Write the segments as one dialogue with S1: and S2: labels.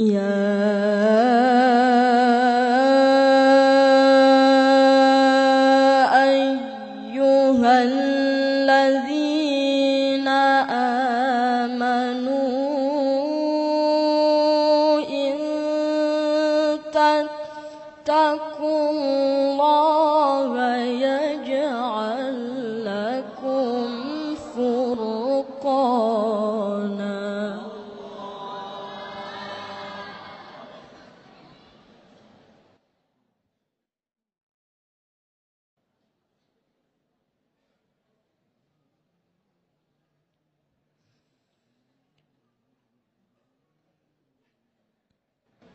S1: يا أيها الذين آمنوا إن تتقوا الله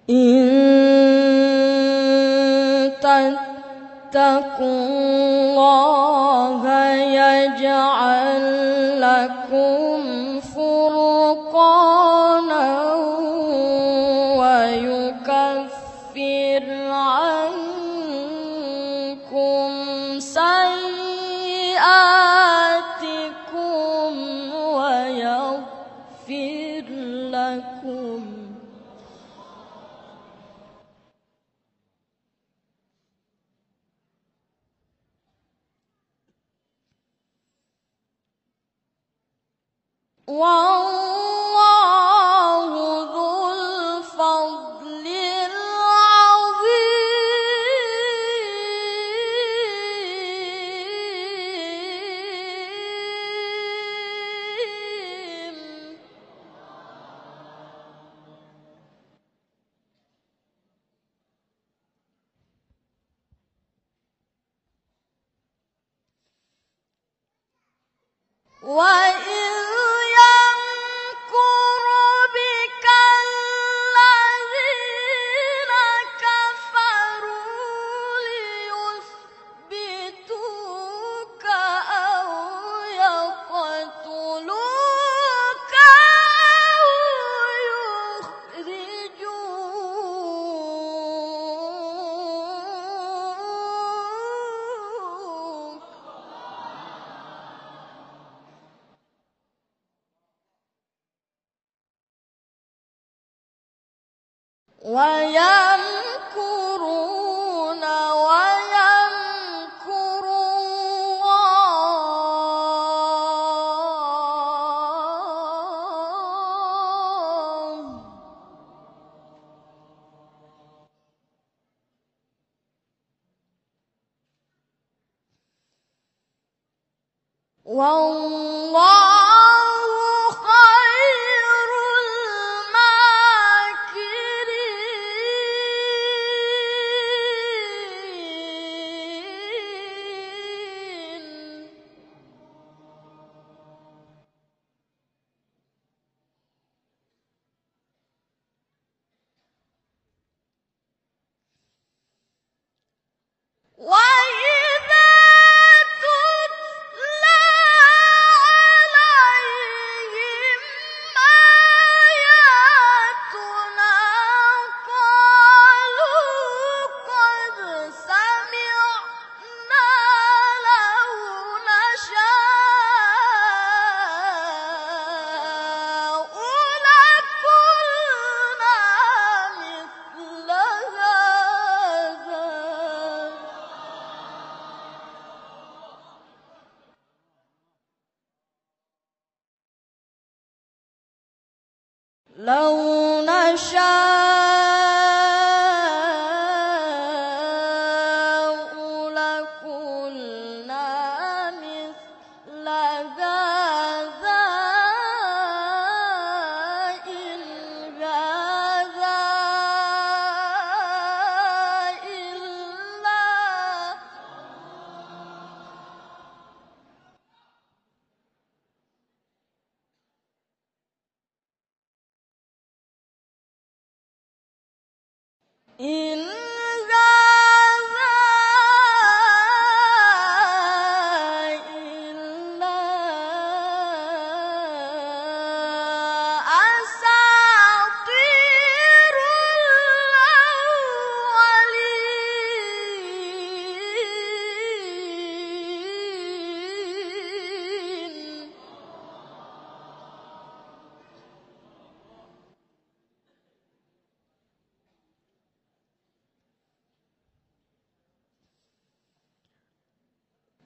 S1: إن تتقوا والله ذو الفضل العظيم. وإذ ويمكرون ويمكر الله. والله لو نشاء لقلنا مثل هذا in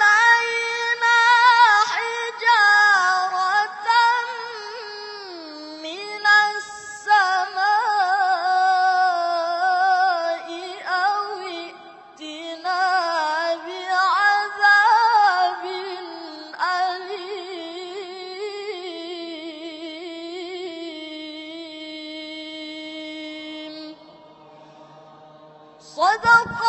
S1: علينا حجارة من السماء أو ائتنا بعذاب أليم. صدق